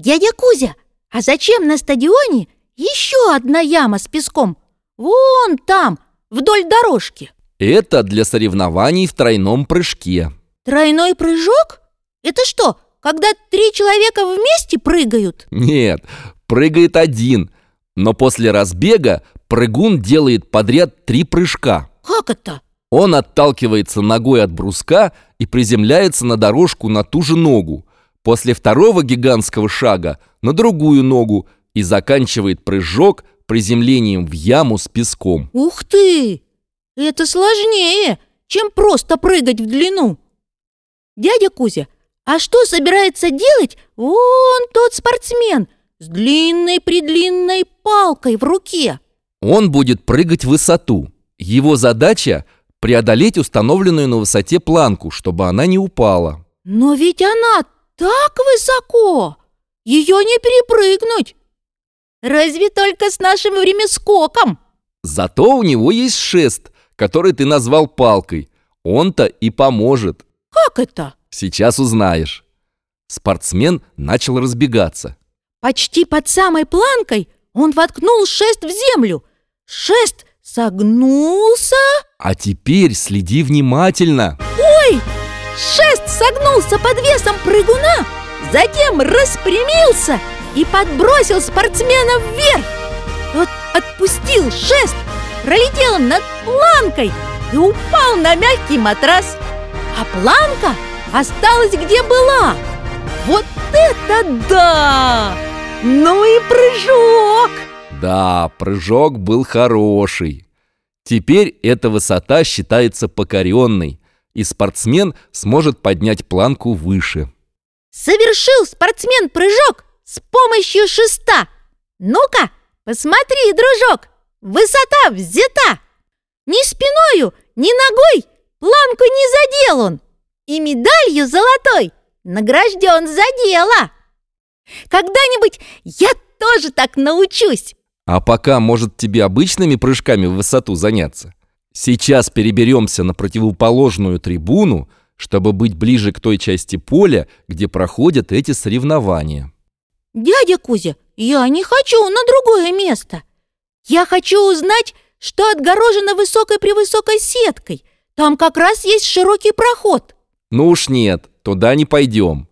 Дядя Кузя, а зачем на стадионе еще одна яма с песком? Вон там, вдоль дорожки. Это для соревнований в тройном прыжке. Тройной прыжок? Это что, когда три человека вместе прыгают? Нет, прыгает один, но после разбега прыгун делает подряд три прыжка. Как это? Он отталкивается ногой от бруска и приземляется на дорожку на ту же ногу. После второго гигантского шага на другую ногу и заканчивает прыжок приземлением в яму с песком. Ух ты! Это сложнее, чем просто прыгать в длину. Дядя Кузя, а что собирается делать вон тот спортсмен с длинной-предлинной палкой в руке? Он будет прыгать в высоту. Его задача – преодолеть установленную на высоте планку, чтобы она не упала. Но ведь она так высоко! Ее не перепрыгнуть! Разве только с нашим времяскоком! Зато у него есть шест, который ты назвал палкой. Он-то и поможет. Как это? Сейчас узнаешь. Спортсмен начал разбегаться. Почти под самой планкой он воткнул шест в землю. Шест согнулся. А теперь следи внимательно. Ой! Шест согнулся под весом прыгуна, затем распрямился и подбросил спортсмена вверх. Тот отпустил шест, пролетел над планкой и упал на мягкий матрас. А планка осталась где была. Вот это да! Ну и прыжок! Да, прыжок был хороший. Теперь эта высота считается покоренной, и спортсмен сможет поднять планку выше. Совершил спортсмен прыжок с помощью шеста. Ну-ка, посмотри, дружок, высота взята. Ни спиною, ни ногой планку не задел он. И медалью золотой награжден за дело. Когда-нибудь я тоже так научусь. А пока, может, тебе обычными прыжками в высоту заняться? Сейчас переберемся на противоположную трибуну, чтобы быть ближе к той части поля, где проходят эти соревнования. Дядя Кузя, я не хочу на другое место. Я хочу узнать, что отгорожено высокой-превысокой сеткой. Там как раз есть широкий проход. Ну уж нет, туда не пойдем.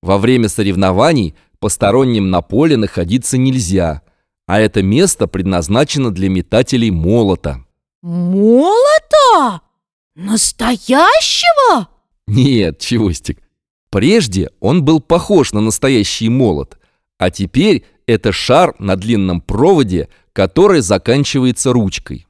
Во время соревнований посторонним на поле находиться нельзя – а это место предназначено для метателей молота. Молота? Настоящего? Нет, Чевостик. Прежде он был похож на настоящий молот, а теперь это шар на длинном проводе, который заканчивается ручкой.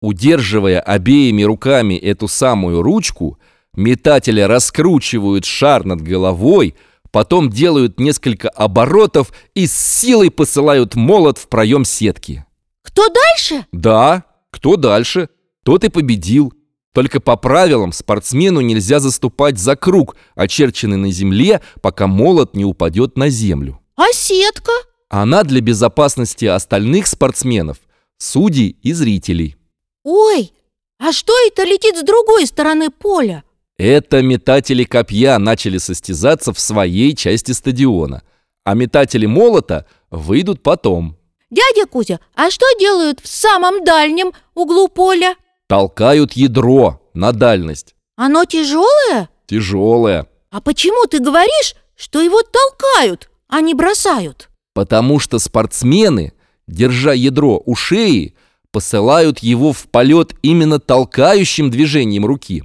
Удерживая обеими руками эту самую ручку, метатели раскручивают шар над головой, Потом делают несколько оборотов и с силой посылают молот в проем сетки. Кто дальше? Да, кто дальше, тот и победил. Только по правилам спортсмену нельзя заступать за круг, очерченный на земле, пока молот не упадет на землю. А сетка? Она для безопасности остальных спортсменов, судей и зрителей. Ой, а что это летит с другой стороны поля? Это метатели копья начали состязаться в своей части стадиона, а метатели молота выйдут потом. Дядя Кузя, а что делают в самом дальнем углу поля? Толкают ядро на дальность. Оно тяжелое? Тяжелое. А почему ты говоришь, что его толкают, а не бросают? Потому что спортсмены, держа ядро у шеи, посылают его в полет именно толкающим движением руки.